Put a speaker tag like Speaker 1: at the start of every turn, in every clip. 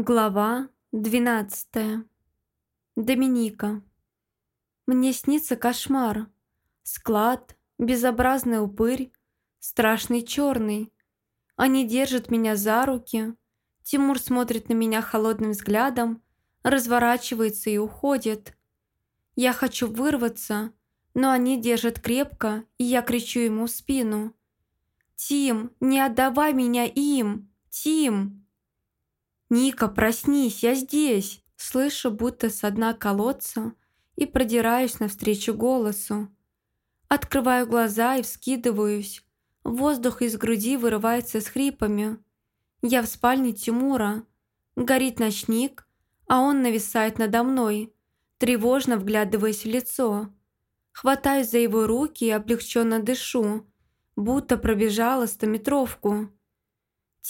Speaker 1: Глава 12. Доминика. Мне снится кошмар. Склад, безобразный упырь, страшный черный. Они держат меня за руки. Тимур смотрит на меня холодным взглядом, разворачивается и уходит. Я хочу вырваться, но они держат крепко, и я кричу ему в спину. «Тим, не отдавай меня им! Тим!» «Ника, проснись, я здесь!» Слышу, будто со дна колодца и продираюсь навстречу голосу. Открываю глаза и вскидываюсь. Воздух из груди вырывается с хрипами. Я в спальне Тимура. Горит ночник, а он нависает надо мной, тревожно вглядываясь в лицо. Хватаюсь за его руки и облегченно дышу, будто пробежала стометровку.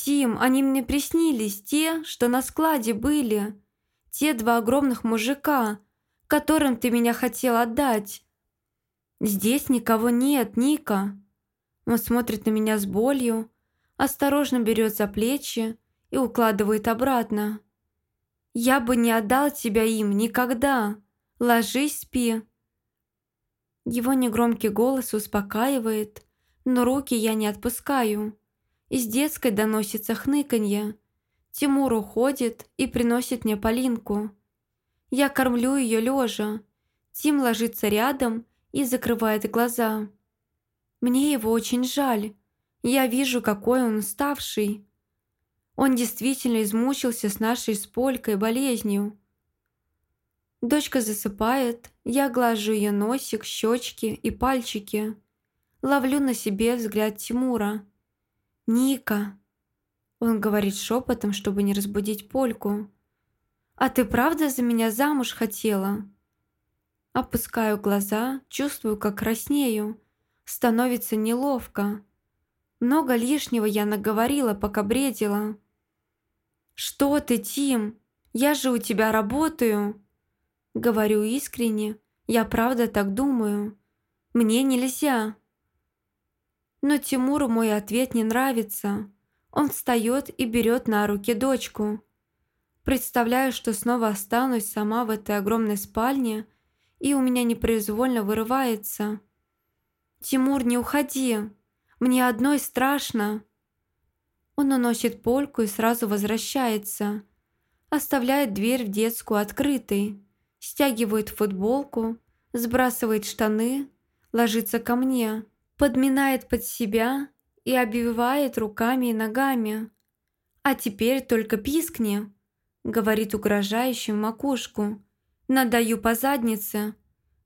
Speaker 1: «Тим, они мне приснились, те, что на складе были. Те два огромных мужика, которым ты меня хотел отдать. Здесь никого нет, Ника». Он смотрит на меня с болью, осторожно берет за плечи и укладывает обратно. «Я бы не отдал тебя им никогда. Ложись, спи». Его негромкий голос успокаивает, но руки я не отпускаю. Из детской доносится хныканье. Тимур уходит и приносит мне Полинку. Я кормлю ее лежа. Тим ложится рядом и закрывает глаза. Мне его очень жаль. Я вижу, какой он уставший. Он действительно измучился с нашей с Полькой болезнью. Дочка засыпает, я глажу ее носик, щечки и пальчики. Ловлю на себе взгляд Тимура. «Ника!» Он говорит шепотом, чтобы не разбудить Польку. «А ты правда за меня замуж хотела?» Опускаю глаза, чувствую, как краснею. Становится неловко. Много лишнего я наговорила, пока бредила. «Что ты, Тим? Я же у тебя работаю!» Говорю искренне. Я правда так думаю. Мне нельзя. Но Тимуру мой ответ не нравится. Он встает и берет на руки дочку. Представляю, что снова останусь сама в этой огромной спальне, и у меня непроизвольно вырывается. «Тимур, не уходи! Мне одной страшно!» Он уносит польку и сразу возвращается. Оставляет дверь в детскую открытой. Стягивает футболку, сбрасывает штаны, ложится ко мне подминает под себя и обвивает руками и ногами. «А теперь только пискни», — говорит угрожающую макушку. «Надаю по заднице.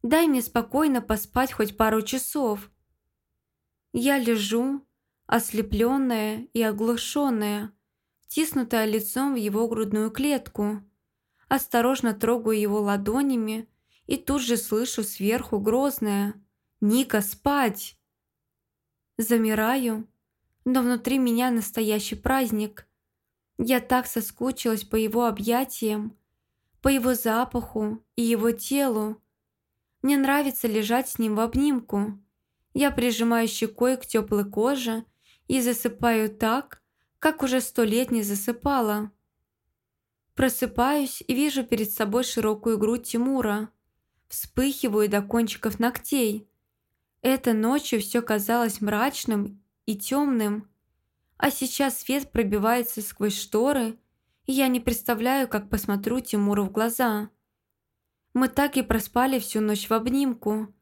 Speaker 1: Дай мне спокойно поспать хоть пару часов». Я лежу, ослепленная и оглушенная, втиснутая лицом в его грудную клетку. Осторожно трогаю его ладонями и тут же слышу сверху грозное «Ника, спать!» Замираю, но внутри меня настоящий праздник. Я так соскучилась по его объятиям, по его запаху и его телу. Мне нравится лежать с ним в обнимку. Я прижимаю щекой к теплой коже и засыпаю так, как уже сто лет не засыпала. Просыпаюсь и вижу перед собой широкую грудь Тимура. Вспыхиваю до кончиков ногтей. Это ночью все казалось мрачным и темным, а сейчас свет пробивается сквозь шторы, и я не представляю, как посмотрю Тимуру в глаза. Мы так и проспали всю ночь в обнимку.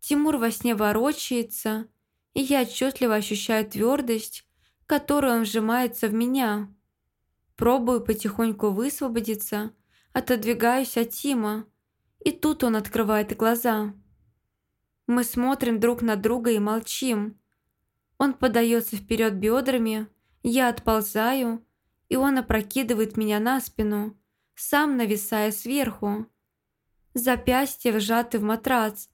Speaker 1: Тимур во сне ворочается, и я отчетливо ощущаю твердость, которую он вжимается в меня. Пробую потихоньку высвободиться, отодвигаюсь от Тима, и тут он открывает глаза. Мы смотрим друг на друга и молчим. Он подается вперед бедрами, я отползаю, и он опрокидывает меня на спину, сам нависая сверху. Запястья вжаты в матрац.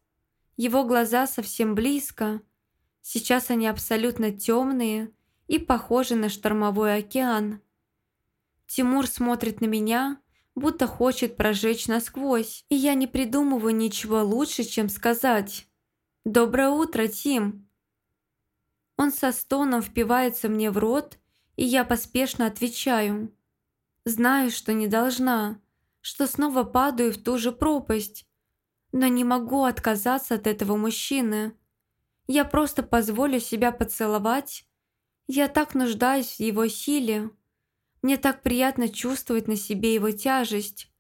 Speaker 1: Его глаза совсем близко. Сейчас они абсолютно темные и похожи на штормовой океан. Тимур смотрит на меня, будто хочет прожечь насквозь, и я не придумываю ничего лучше, чем сказать «Доброе утро, Тим!» Он со стоном впивается мне в рот, и я поспешно отвечаю. Знаю, что не должна, что снова падаю в ту же пропасть, но не могу отказаться от этого мужчины. Я просто позволю себя поцеловать. Я так нуждаюсь в его силе. Мне так приятно чувствовать на себе его тяжесть.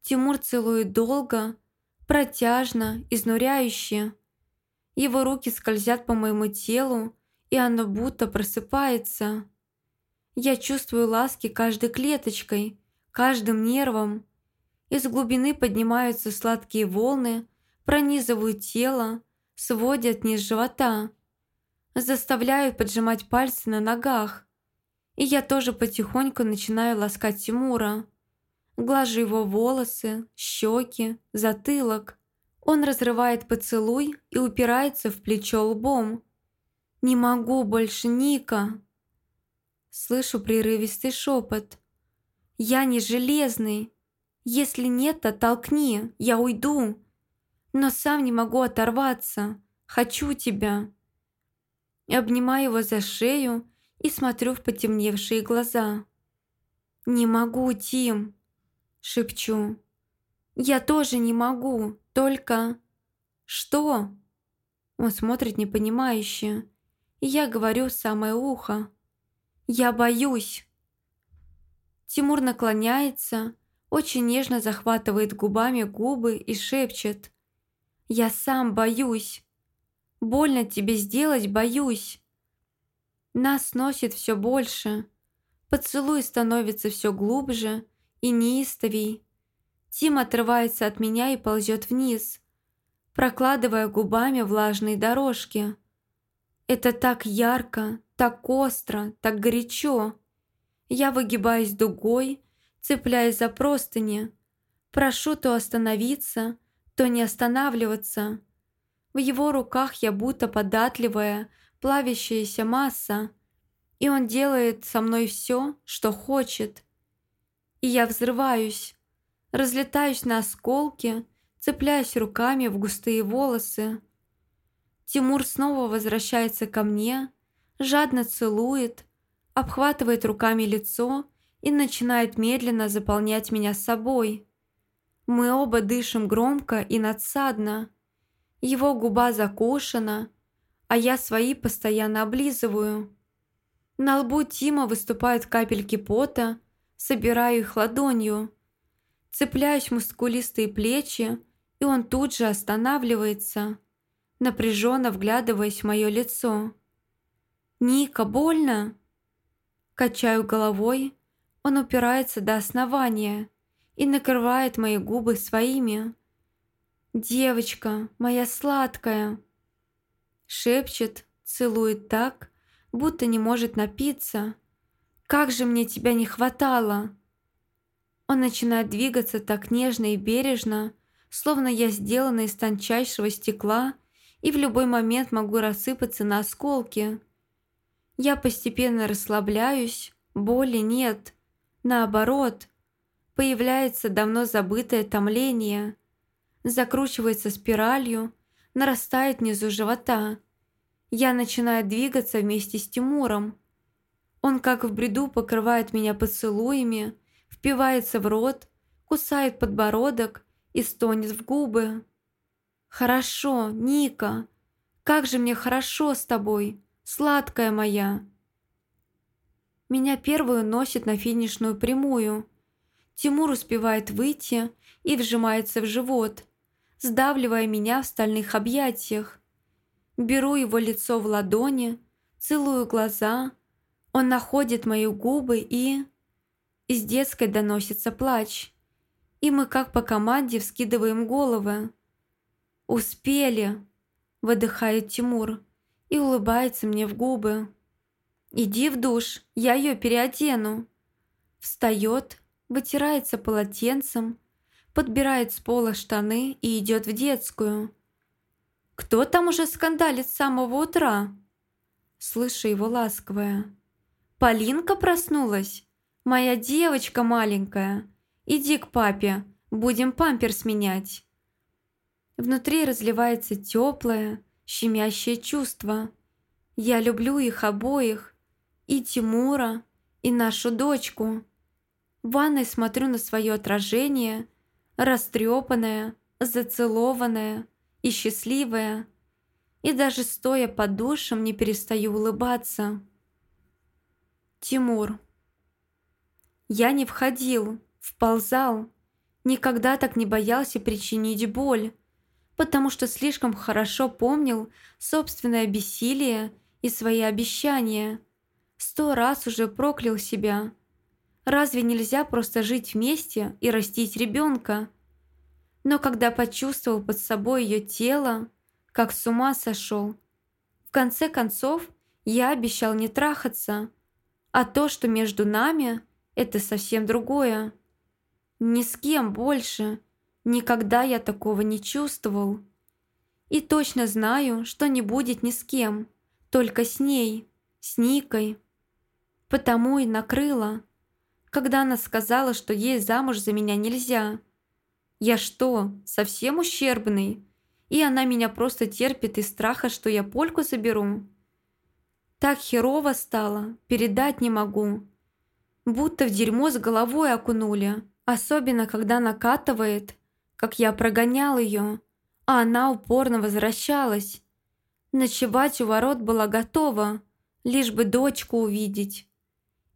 Speaker 1: Тимур целует долго, протяжно, изнуряюще. Его руки скользят по моему телу, и оно будто просыпается. Я чувствую ласки каждой клеточкой, каждым нервом. Из глубины поднимаются сладкие волны, пронизывают тело, сводят низ живота, заставляют поджимать пальцы на ногах. И я тоже потихоньку начинаю ласкать Тимура. Глажу его волосы, щеки, затылок. Он разрывает поцелуй и упирается в плечо лбом. «Не могу больше, Ника!» Слышу прерывистый шепот. «Я не железный. Если нет, то толкни, я уйду. Но сам не могу оторваться. Хочу тебя». Обнимаю его за шею и смотрю в потемневшие глаза. «Не могу, Тим!» – шепчу. «Я тоже не могу, только...» «Что?» Он смотрит непонимающе, и я говорю самое ухо. «Я боюсь!» Тимур наклоняется, очень нежно захватывает губами губы и шепчет. «Я сам боюсь! Больно тебе сделать боюсь!» Нас носит все больше. Поцелуй становится все глубже и неистовей. Тим отрывается от меня и ползет вниз, прокладывая губами влажные дорожки. Это так ярко, так остро, так горячо. Я выгибаюсь дугой, цепляясь за простыни. Прошу то остановиться, то не останавливаться. В его руках я будто податливая, плавящаяся масса, и он делает со мной все, что хочет. И я взрываюсь, разлетаюсь на осколки, цепляюсь руками в густые волосы. Тимур снова возвращается ко мне, жадно целует, обхватывает руками лицо и начинает медленно заполнять меня собой. Мы оба дышим громко и надсадно. Его губа закушена, а я свои постоянно облизываю. На лбу Тима выступают капельки пота, собираю их ладонью. Цепляюсь в мускулистые плечи, и он тут же останавливается, напряженно вглядываясь в мое лицо. «Ника, больно?» Качаю головой, он упирается до основания и накрывает мои губы своими. «Девочка, моя сладкая!» Шепчет, целует так, будто не может напиться. «Как же мне тебя не хватало!» Он начинает двигаться так нежно и бережно, словно я сделана из тончайшего стекла и в любой момент могу рассыпаться на осколки. Я постепенно расслабляюсь, боли нет. Наоборот, появляется давно забытое томление, закручивается спиралью, нарастает внизу живота. Я начинаю двигаться вместе с Тимуром. Он, как в бреду, покрывает меня поцелуями, впивается в рот, кусает подбородок и стонет в губы. «Хорошо, Ника, как же мне хорошо с тобой, сладкая моя!» Меня первую носит на финишную прямую. Тимур успевает выйти и вжимается в живот, сдавливая меня в стальных объятиях. Беру его лицо в ладони, целую глаза. Он находит мои губы и... Из детской доносится плач. И мы как по команде вскидываем головы. «Успели!» – выдыхает Тимур и улыбается мне в губы. «Иди в душ, я ее переодену». Встает, вытирается полотенцем, подбирает с пола штаны и идет в детскую. «Кто там уже скандалит с самого утра?» Слышу его ласковое. «Полинка проснулась? Моя девочка маленькая. Иди к папе, будем памперс менять». Внутри разливается теплое, щемящее чувство. Я люблю их обоих, и Тимура, и нашу дочку. В ванной смотрю на свое отражение, растрепанное, зацелованное и счастливое, и даже стоя под душем не перестаю улыбаться. Тимур. Я не входил, вползал, никогда так не боялся причинить боль, потому что слишком хорошо помнил собственное бессилие и свои обещания. Сто раз уже проклял себя. Разве нельзя просто жить вместе и растить ребенка? Но когда почувствовал под собой ее тело, как с ума сошел. В конце концов, я обещал не трахаться, а то, что между нами, это совсем другое. Ни с кем больше – Никогда я такого не чувствовал. И точно знаю, что не будет ни с кем, только с ней, с Никой. Потому и накрыла, когда она сказала, что ей замуж за меня нельзя. Я что, совсем ущербный? И она меня просто терпит из страха, что я польку заберу? Так херово стало, передать не могу. Будто в дерьмо с головой окунули, особенно когда накатывает – как я прогонял ее, а она упорно возвращалась. Ночевать у ворот была готова, лишь бы дочку увидеть.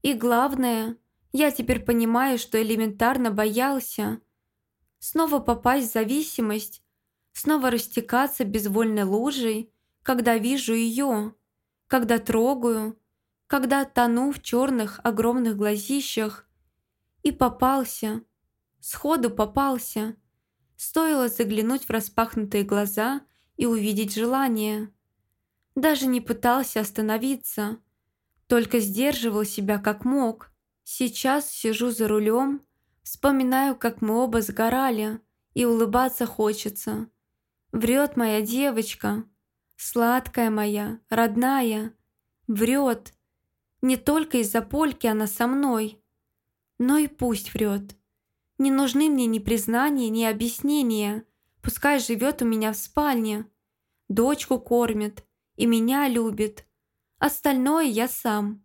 Speaker 1: И главное, я теперь понимаю, что элементарно боялся. Снова попасть в зависимость, снова растекаться безвольной лужей, когда вижу ее, когда трогаю, когда тону в черных огромных глазищах. И попался, сходу попался. Стоило заглянуть в распахнутые глаза и увидеть желание. Даже не пытался остановиться, только сдерживал себя как мог. Сейчас сижу за рулем, вспоминаю, как мы оба сгорали, и улыбаться хочется. Врет моя девочка, сладкая моя, родная, врет. Не только из-за польки она со мной, но и пусть врет. Не нужны мне ни признания, ни объяснения. Пускай живет у меня в спальне. Дочку кормит и меня любит. Остальное я сам.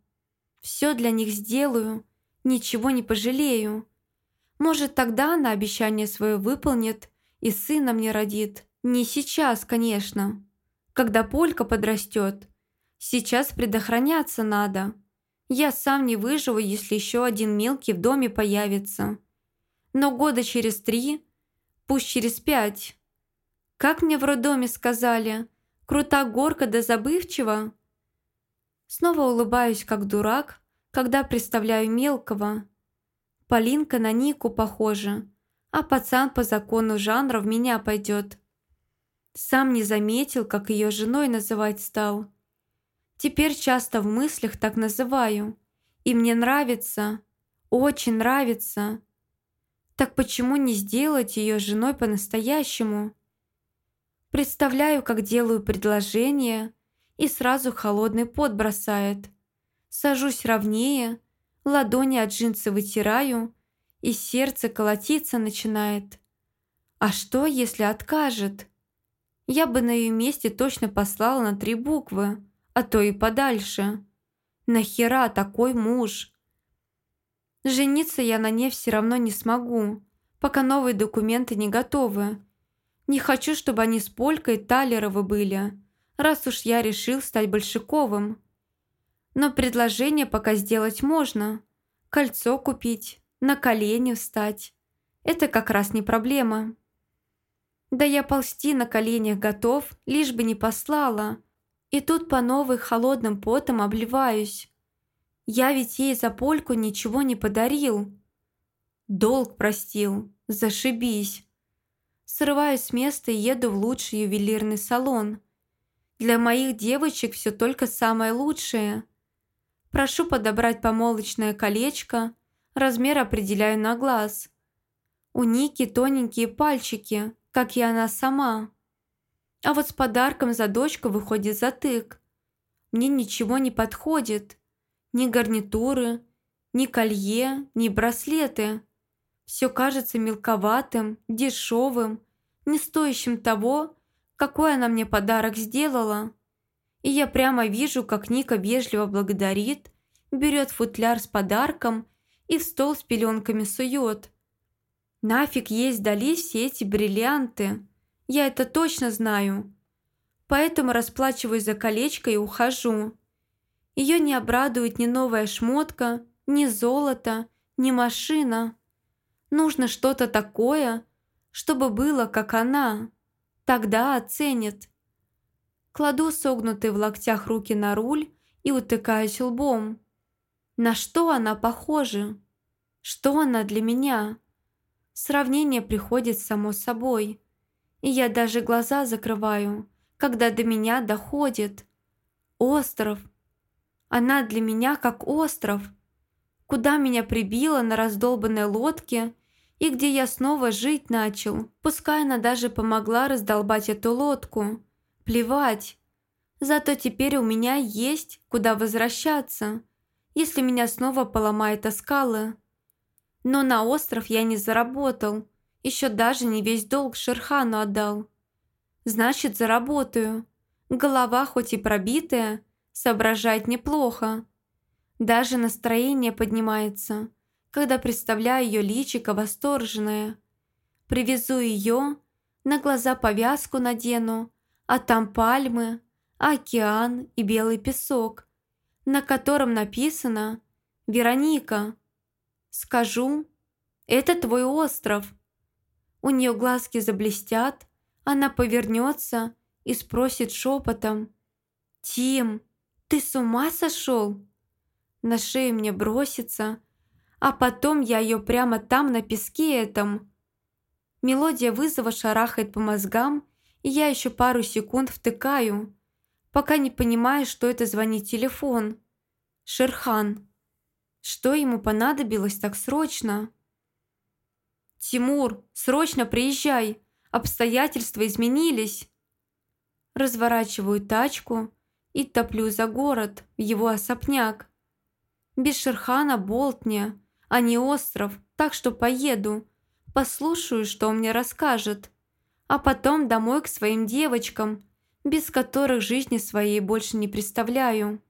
Speaker 1: Все для них сделаю, ничего не пожалею. Может, тогда она обещание свое выполнит и сына мне родит. Не сейчас, конечно. Когда Полька подрастет. Сейчас предохраняться надо. Я сам не выживу, если еще один мелкий в доме появится но года через три, пусть через пять. Как мне в роддоме сказали, крута горка да забывчива. Снова улыбаюсь, как дурак, когда представляю мелкого. Полинка на Нику похожа, а пацан по закону жанра в меня пойдет. Сам не заметил, как ее женой называть стал. Теперь часто в мыслях так называю. И мне нравится, очень нравится. Так почему не сделать ее женой по-настоящему? Представляю, как делаю предложение, и сразу холодный пот бросает. Сажусь ровнее, ладони от джинсы вытираю, и сердце колотиться начинает. А что, если откажет? Я бы на ее месте точно послала на три буквы, а то и подальше. Нахера такой муж? Жениться я на ней все равно не смогу, пока новые документы не готовы. Не хочу, чтобы они с Полькой Талеровы были, раз уж я решил стать Большаковым. Но предложение пока сделать можно. Кольцо купить, на колени встать. Это как раз не проблема. Да я ползти на коленях готов, лишь бы не послала. И тут по новой холодным потом обливаюсь. Я ведь ей за польку ничего не подарил. Долг простил. Зашибись. Срываюсь с места и еду в лучший ювелирный салон. Для моих девочек все только самое лучшее. Прошу подобрать помолочное колечко, размер определяю на глаз. У Ники тоненькие пальчики, как и она сама. А вот с подарком за дочку выходит затык. Мне ничего не подходит. Ни гарнитуры, ни колье, ни браслеты. Все кажется мелковатым, дешевым, не стоящим того, какой она мне подарок сделала. И я прямо вижу, как Ника вежливо благодарит, берет футляр с подарком и в стол с пеленками сует. Нафиг есть дали все эти бриллианты. Я это точно знаю. Поэтому расплачиваюсь за колечко и ухожу. Ее не обрадует ни новая шмотка, ни золото, ни машина. Нужно что-то такое, чтобы было, как она. Тогда оценит. Кладу согнутые в локтях руки на руль и утыкаюсь лбом. На что она похожа? Что она для меня? Сравнение приходит само собой. И я даже глаза закрываю, когда до меня доходит. Остров. Она для меня как остров. Куда меня прибило на раздолбанной лодке и где я снова жить начал. Пускай она даже помогла раздолбать эту лодку. Плевать. Зато теперь у меня есть куда возвращаться, если меня снова поломает о скалы. Но на остров я не заработал, еще даже не весь долг Шерхану отдал. Значит, заработаю. Голова хоть и пробитая, соображает неплохо. Даже настроение поднимается, когда представляю ее личико восторженное. Привезу ее, на глаза повязку надену, а там пальмы, океан и белый песок, на котором написано «Вероника». Скажу, это твой остров. У нее глазки заблестят, она повернется и спросит шепотом «Тим, ты с ума сошел?» На шею мне бросится, а потом я ее прямо там на песке этом. Мелодия вызова шарахает по мозгам, и я еще пару секунд втыкаю – пока не понимая, что это звонит телефон. Шерхан. Что ему понадобилось так срочно? «Тимур, срочно приезжай! Обстоятельства изменились!» Разворачиваю тачку и топлю за город, в его особняк. Без Шерхана болтня, а не остров, так что поеду. Послушаю, что он мне расскажет. А потом домой к своим девочкам – без которых жизни своей больше не представляю.